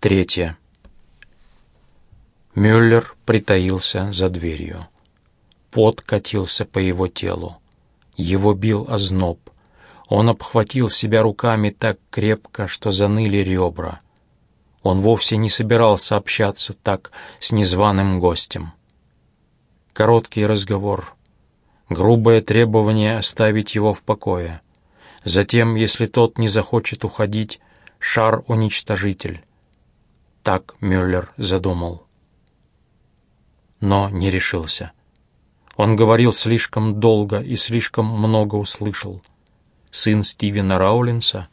Третье. Мюллер притаился за дверью. Пот катился по его телу. Его бил озноб. Он обхватил себя руками так крепко, что заныли ребра. Он вовсе не собирался общаться так с незваным гостем. Короткий разговор. Грубое требование оставить его в покое. Затем, если тот не захочет уходить, шар-уничтожитель. Так Мюллер задумал. Но не решился. Он говорил слишком долго и слишком много услышал. Сын Стивена Раулинса,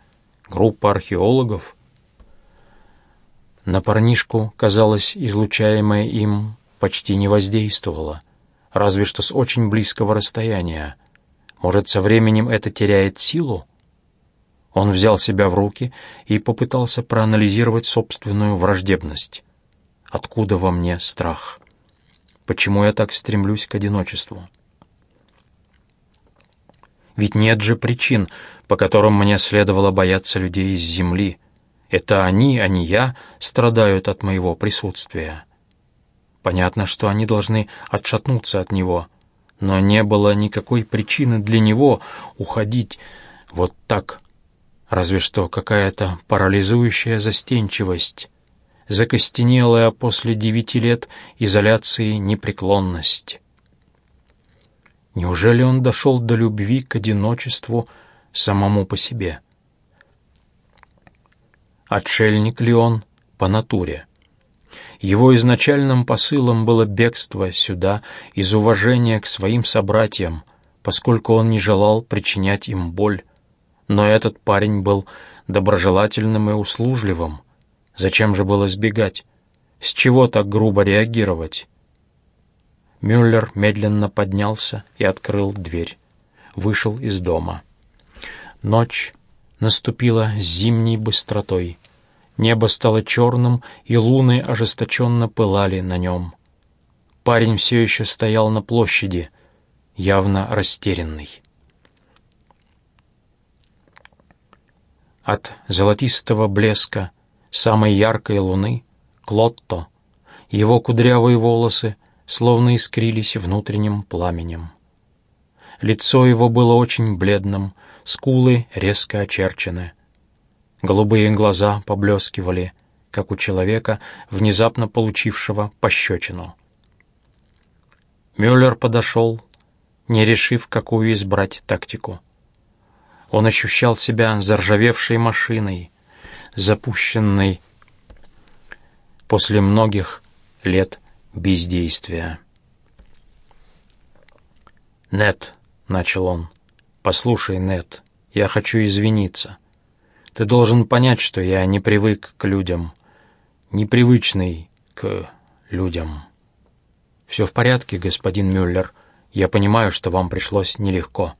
группа археологов. На парнишку, казалось, излучаемое им почти не воздействовало, разве что с очень близкого расстояния. Может, со временем это теряет силу? Он взял себя в руки и попытался проанализировать собственную враждебность. Откуда во мне страх? Почему я так стремлюсь к одиночеству? Ведь нет же причин, по которым мне следовало бояться людей из земли. Это они, а не я, страдают от моего присутствия. Понятно, что они должны отшатнуться от него, но не было никакой причины для него уходить вот так. Разве что какая-то парализующая застенчивость, закостенелая после девяти лет изоляции непреклонность. Неужели он дошел до любви к одиночеству самому по себе? Отшельник ли он по натуре? Его изначальным посылом было бегство сюда из уважения к своим собратьям, поскольку он не желал причинять им боль. Но этот парень был доброжелательным и услужливым, Зачем же было сбегать? С чего так грубо реагировать? Мюллер медленно поднялся и открыл дверь. Вышел из дома. Ночь наступила зимней быстротой. Небо стало черным, и луны ожесточенно пылали на нем. Парень все еще стоял на площади, явно растерянный. От золотистого блеска самой яркой луны, Клотто, его кудрявые волосы словно искрились внутренним пламенем. Лицо его было очень бледным, скулы резко очерчены. Голубые глаза поблескивали, как у человека, внезапно получившего пощечину. Мюллер подошел, не решив, какую избрать тактику. Он ощущал себя заржавевшей машиной, запущенный после многих лет бездействия. «Нет», — начал он, — «послушай, Нет, я хочу извиниться. Ты должен понять, что я не привык к людям, непривычный к людям». «Все в порядке, господин Мюллер. Я понимаю, что вам пришлось нелегко».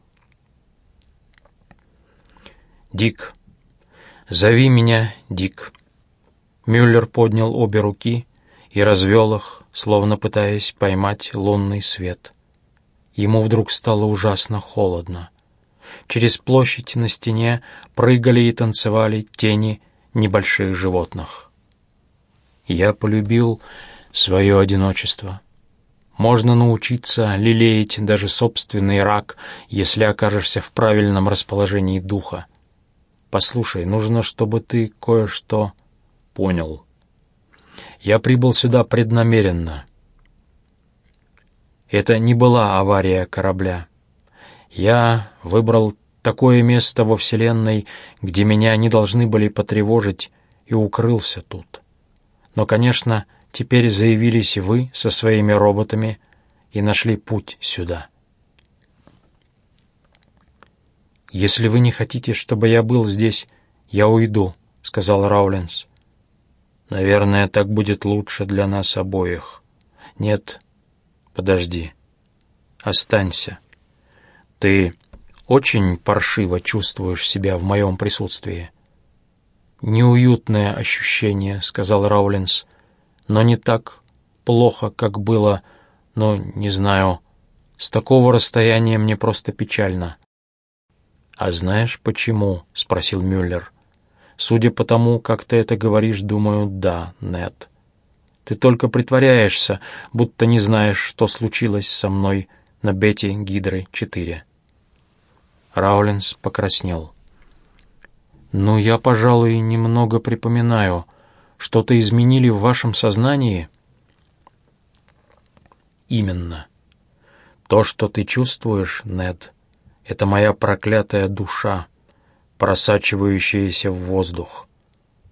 «Дик», «Зови меня Дик». Мюллер поднял обе руки и развел их, словно пытаясь поймать лунный свет. Ему вдруг стало ужасно холодно. Через площадь на стене прыгали и танцевали тени небольших животных. Я полюбил свое одиночество. Можно научиться лелеять даже собственный рак, если окажешься в правильном расположении духа. Послушай, нужно, чтобы ты кое-что понял. Я прибыл сюда преднамеренно. Это не была авария корабля. Я выбрал такое место во Вселенной, где меня не должны были потревожить, и укрылся тут. Но, конечно, теперь заявились вы со своими роботами и нашли путь сюда. «Если вы не хотите, чтобы я был здесь, я уйду», — сказал Раулинс. «Наверное, так будет лучше для нас обоих». «Нет, подожди. Останься. Ты очень паршиво чувствуешь себя в моем присутствии». «Неуютное ощущение», — сказал Раулинс, — «но не так плохо, как было, но, не знаю, с такого расстояния мне просто печально». «А знаешь, почему?» — спросил Мюллер. Судя по тому, как ты это говоришь, думаю, да, Нед. Ты только притворяешься, будто не знаешь, что случилось со мной на Бете Гидры 4. Раулинс покраснел. «Ну, я, пожалуй, немного припоминаю. Что-то изменили в вашем сознании?» «Именно. То, что ты чувствуешь, Нед, это моя проклятая душа, просачивающаяся в воздух.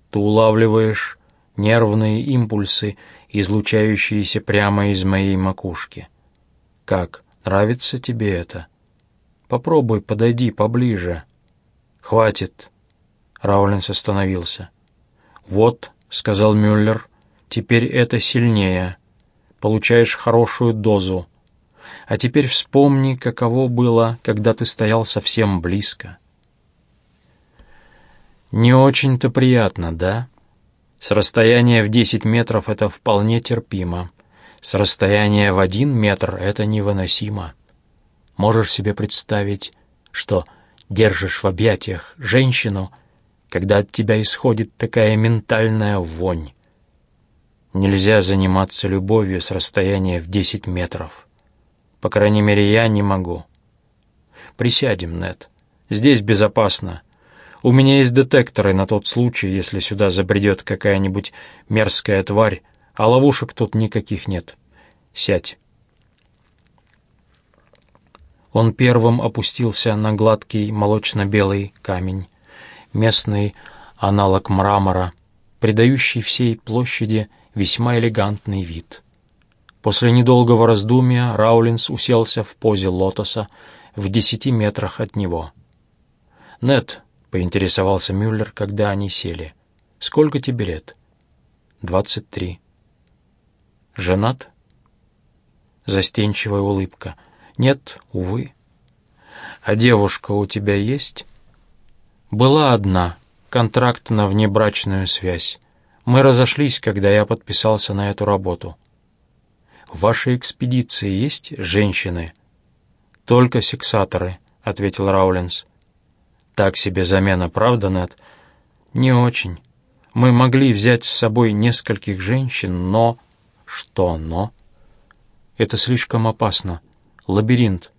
Ты улавливаешь нервные импульсы, излучающиеся прямо из моей макушки. Как, нравится тебе это? Попробуй, подойди поближе. Хватит. Раулинс остановился. Вот, сказал Мюллер, теперь это сильнее. Получаешь хорошую дозу. А теперь вспомни, каково было, когда ты стоял совсем близко. Не очень-то приятно, да? С расстояния в 10 метров это вполне терпимо. С расстояния в один метр это невыносимо. Можешь себе представить, что держишь в объятиях женщину, когда от тебя исходит такая ментальная вонь. Нельзя заниматься любовью с расстояния в 10 метров. По крайней мере, я не могу. Присядем, Нед. Здесь безопасно. У меня есть детекторы на тот случай, если сюда забредет какая-нибудь мерзкая тварь, а ловушек тут никаких нет. Сядь. Он первым опустился на гладкий молочно-белый камень, местный аналог мрамора, придающий всей площади весьма элегантный вид. После недолгого раздумья Раулинс уселся в позе лотоса в десяти метрах от него. «Нет», поинтересовался Мюллер, когда они сели. «Сколько тебе лет?» «Двадцать три». «Женат?» Застенчивая улыбка. «Нет, увы». «А девушка у тебя есть?» «Была одна. Контракт на внебрачную связь. Мы разошлись, когда я подписался на эту работу». «В вашей экспедиции есть женщины?» «Только сексаторы», — ответил Раулинс. Так себе замена, правда, Нед? Не очень. Мы могли взять с собой нескольких женщин, но... Что «но»? Это слишком опасно. Лабиринт.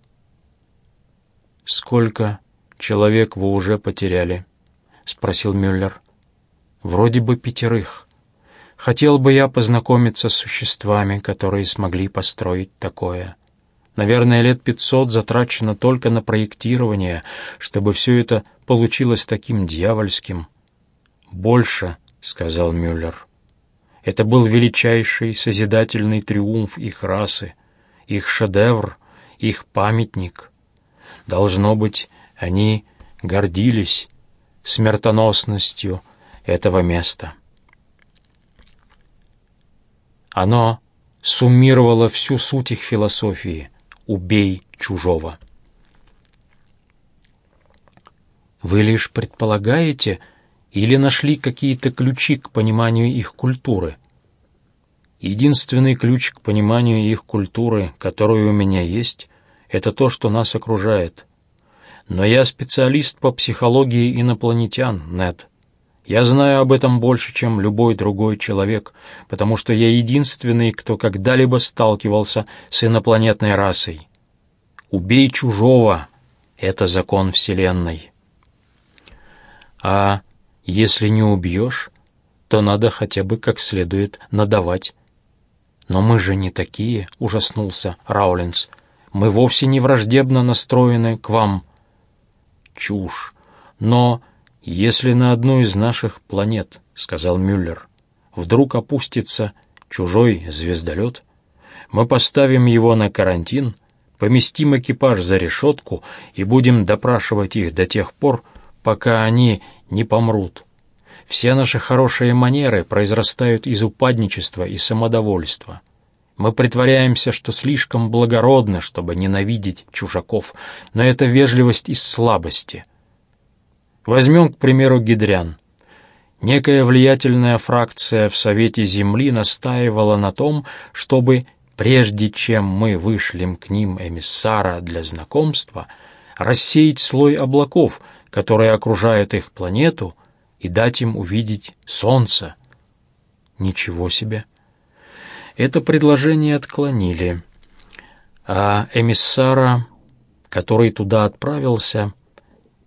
«Сколько человек вы уже потеряли?» — спросил Мюллер. «Вроде бы пятерых. Хотел бы я познакомиться с существами, которые смогли построить такое». Наверное, лет пятьсот затрачено только на проектирование, чтобы все это получилось таким дьявольским. «Больше», — сказал Мюллер. Это был величайший созидательный триумф их расы, их шедевр, их памятник. Должно быть, они гордились смертоносностью этого места. Оно суммировало всю суть их философии — убей чужого. Вы лишь предполагаете или нашли какие-то ключи к пониманию их культуры? Единственный ключ к пониманию их культуры, который у меня есть, это то, что нас окружает. Но я специалист по психологии инопланетян, Нед. Я знаю об этом больше, чем любой другой человек, потому что я единственный, кто когда-либо сталкивался с инопланетной расой. Убей чужого — это закон Вселенной. А если не убьешь, то надо хотя бы как следует надавать. «Но мы же не такие», — ужаснулся Раулинс. «Мы вовсе не враждебно настроены к вам». «Чушь. Но «Если на одну из наших планет, — сказал Мюллер, — вдруг опустится чужой звездолет, мы поставим его на карантин, поместим экипаж за решетку и будем допрашивать их до тех пор, пока они не помрут. Все наши хорошие манеры произрастают из упадничества и самодовольства. Мы притворяемся, что слишком благородны, чтобы ненавидеть чужаков, но это вежливость из слабости — Возьмем, к примеру, гидрян. Некая влиятельная фракция в Совете Земли настаивала на том, чтобы, прежде чем мы вышлем к ним эмиссара для знакомства, рассеять слой облаков, которые окружают их планету, и дать им увидеть солнце. Ничего себе! Это предложение отклонили, а эмиссара, который туда отправился,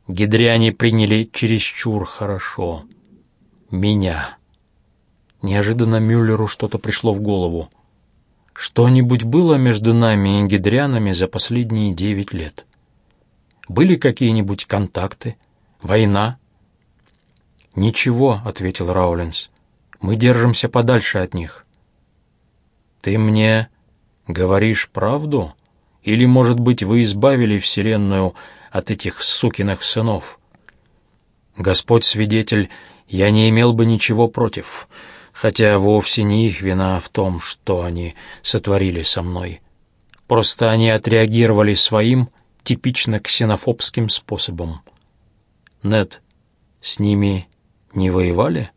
гидряне приняли чересчур хорошо. Меня. Неожиданно Мюллеру что-то пришло в голову. Что-нибудь было между нами и гидрянами за последние девять лет? Были какие-нибудь контакты? Война? «Ничего», — ответил Раулинс. «Мы держимся подальше от них». «Ты мне говоришь правду? Или, может быть, вы избавили Вселенную от этих сукиных сынов?» «Господь свидетель, я не имел бы ничего против» хотя вовсе не их вина в том, что они сотворили со мной. Просто они отреагировали своим, типично ксенофобским способом. Нет, с ними не воевали?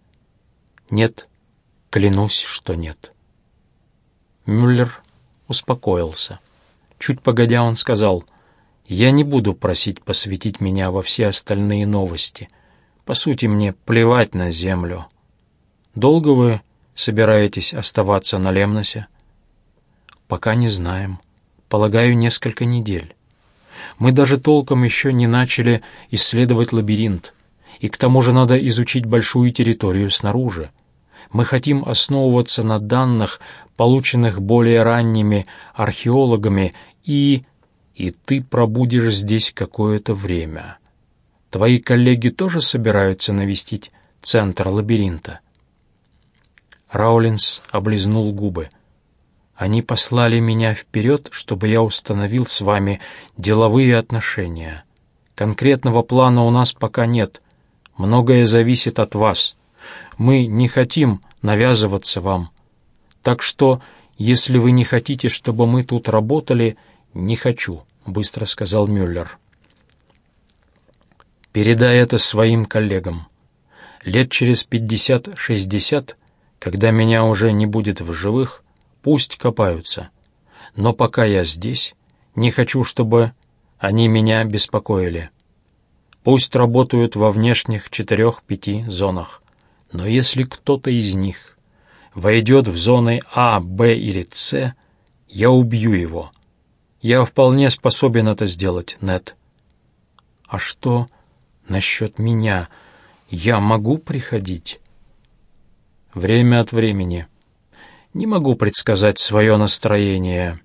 Нет, клянусь, что нет. Мюллер успокоился. Чуть погодя он сказал, «Я не буду просить посвятить меня во все остальные новости. По сути, мне плевать на землю». Долго вы собираетесь оставаться на Лемносе? Пока не знаем. Полагаю, несколько недель. Мы даже толком еще не начали исследовать лабиринт, и к тому же надо изучить большую территорию снаружи. Мы хотим основываться на данных, полученных более ранними археологами, и... и ты пробудешь здесь какое-то время. Твои коллеги тоже собираются навестить центр лабиринта?» Раулинс облизнул губы. «Они послали меня вперед, чтобы я установил с вами деловые отношения. Конкретного плана у нас пока нет. Многое зависит от вас. Мы не хотим навязываться вам. Так что, если вы не хотите, чтобы мы тут работали, не хочу», — быстро сказал Мюллер. «Передай это своим коллегам. Лет через пятьдесят-шестьдесят когда меня уже не будет в живых, пусть копаются. Но пока я здесь, не хочу, чтобы они меня беспокоили. Пусть работают во внешних четырех-пяти зонах. Но если кто-то из них войдет в зоны А, Б или С, я убью его. Я вполне способен это сделать, Нет. А что насчет меня? Я могу приходить? Время от времени. Не могу предсказать свое настроение.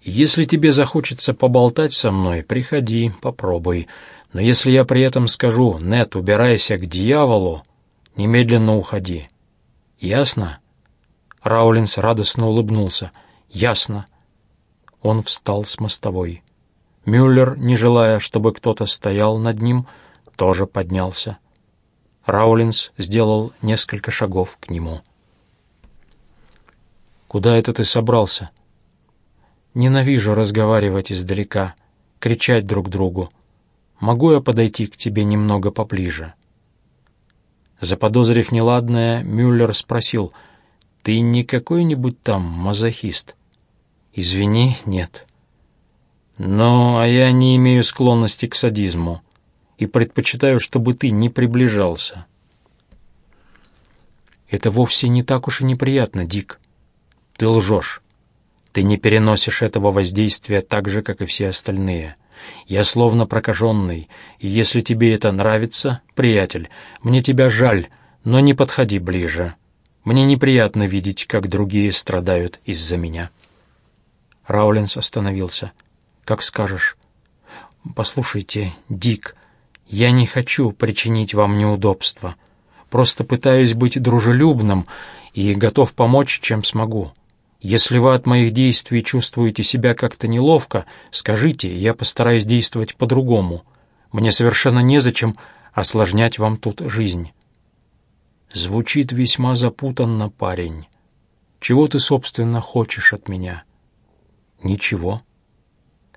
Если тебе захочется поболтать со мной, приходи, попробуй. Но если я при этом скажу «Нет, убирайся к дьяволу», немедленно уходи. Ясно?» Раулинс радостно улыбнулся. «Ясно». Он встал с мостовой. Мюллер, не желая, чтобы кто-то стоял над ним, тоже поднялся. Раулинс сделал несколько шагов к нему. «Куда это ты собрался?» «Ненавижу разговаривать издалека, кричать друг другу. Могу я подойти к тебе немного поближе?» Заподозрив неладное, Мюллер спросил, «Ты не какой-нибудь там мазохист?» «Извини, нет». «Ну, а я не имею склонности к садизму и предпочитаю, чтобы ты не приближался. Это вовсе не так уж и неприятно, Дик. Ты лжешь. Ты не переносишь этого воздействия так же, как и все остальные. Я словно прокаженный, и если тебе это нравится, приятель, мне тебя жаль, но не подходи ближе. Мне неприятно видеть, как другие страдают из-за меня. Раулинс остановился. «Как скажешь». «Послушайте, Дик, я не хочу причинить вам неудобства. Просто пытаюсь быть дружелюбным и готов помочь, чем смогу. Если вы от моих действий чувствуете себя как-то неловко, скажите, я постараюсь действовать по-другому. Мне совершенно незачем осложнять вам тут жизнь». Звучит весьма запутанно, парень. Чего ты, собственно, хочешь от меня? Ничего.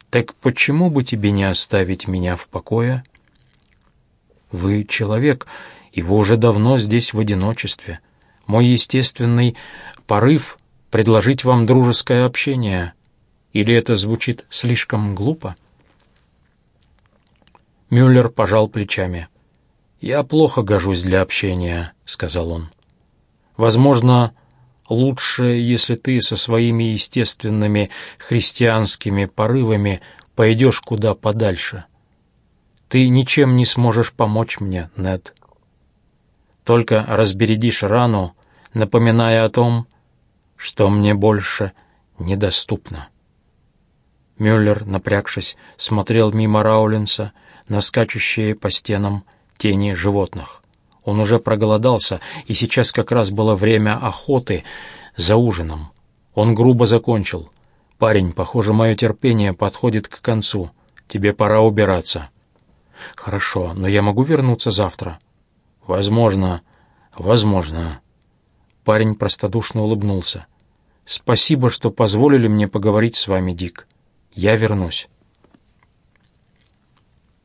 Так почему бы тебе не оставить меня в покое?» Вы человек, и вы уже давно здесь в одиночестве. Мой естественный порыв — предложить вам дружеское общение. Или это звучит слишком глупо?» Мюллер пожал плечами. «Я плохо гожусь для общения», — сказал он. «Возможно, лучше, если ты со своими естественными христианскими порывами пойдешь куда подальше. Ты ничем не сможешь помочь мне, Нед. Только разбередишь рану, напоминая о том, что мне больше недоступно». Мюллер, напрягшись, смотрел мимо Раулинса на скачущие по стенам тени животных. Он уже проголодался, и сейчас как раз было время охоты за ужином. Он грубо закончил. «Парень, похоже, мое терпение подходит к концу. Тебе пора убираться». «Хорошо, но я могу вернуться завтра?» «Возможно, возможно». Парень простодушно улыбнулся. «Спасибо, что позволили мне поговорить с вами, Дик. Я вернусь».